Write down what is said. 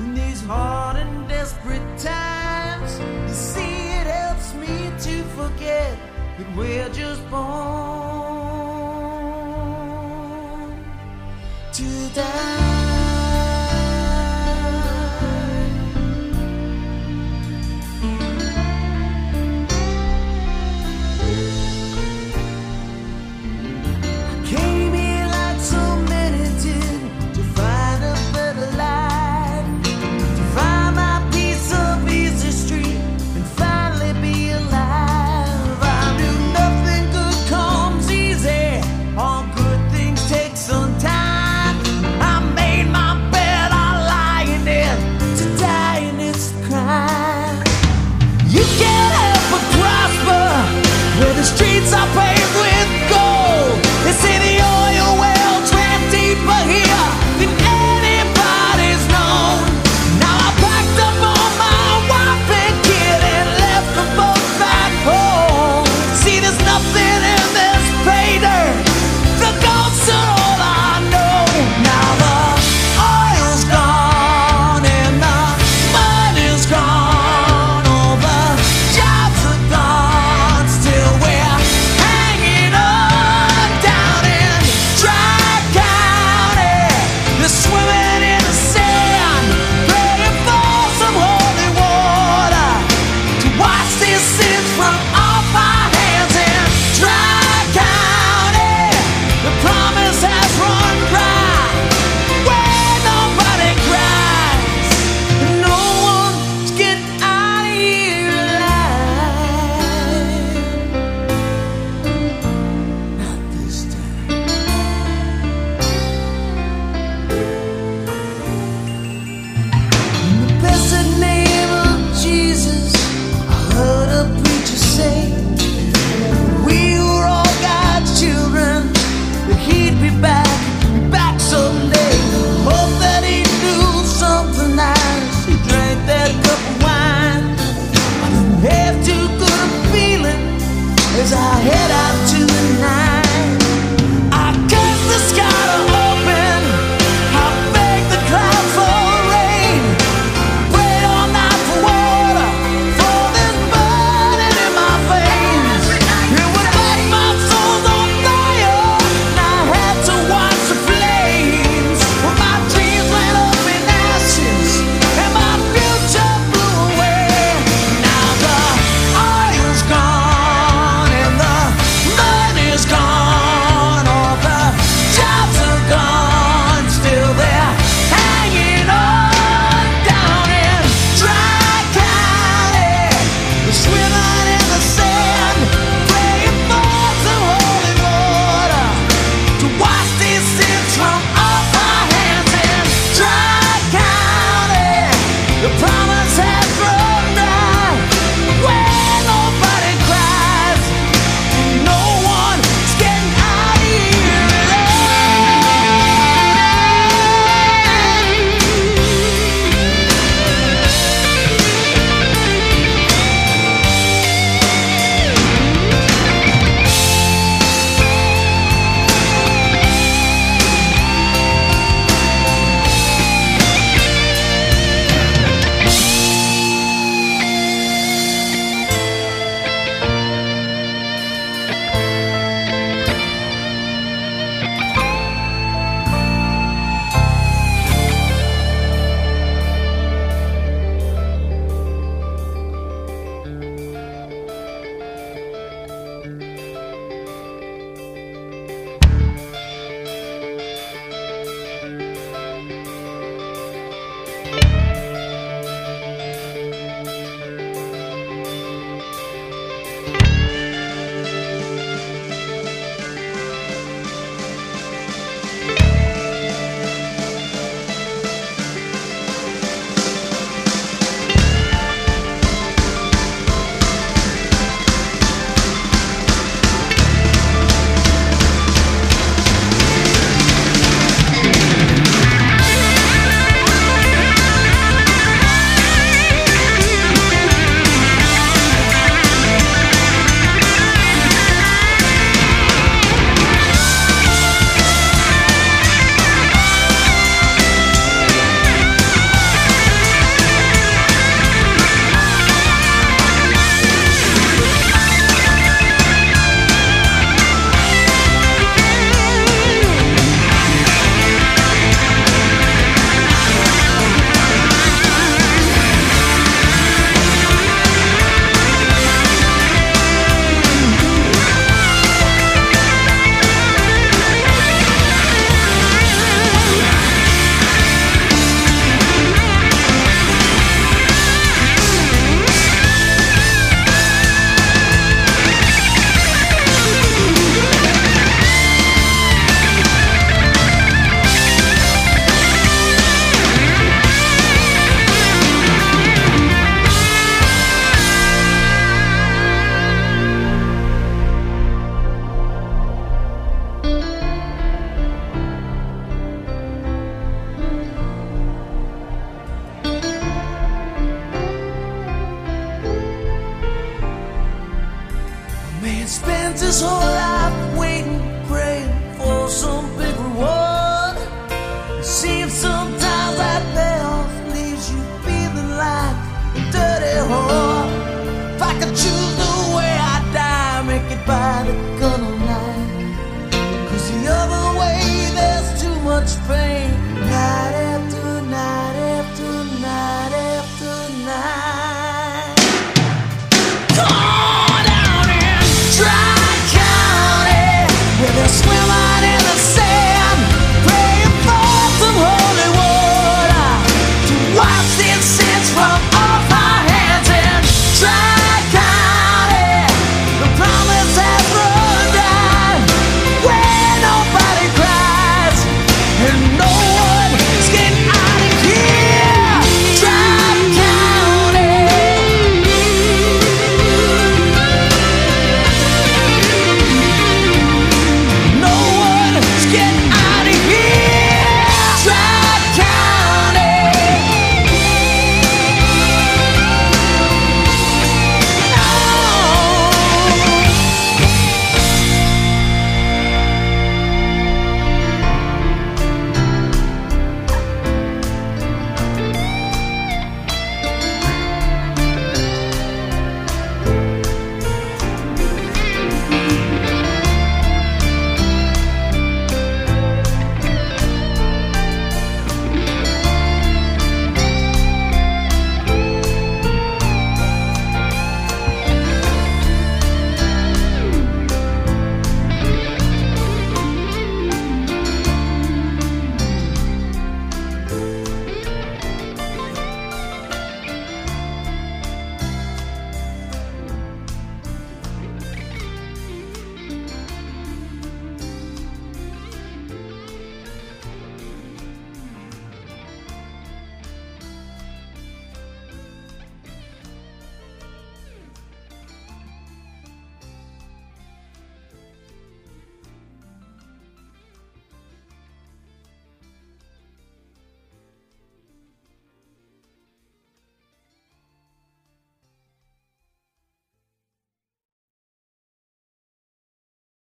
in these hard and desperate times. You see, it helps me to forget that we're just born to die.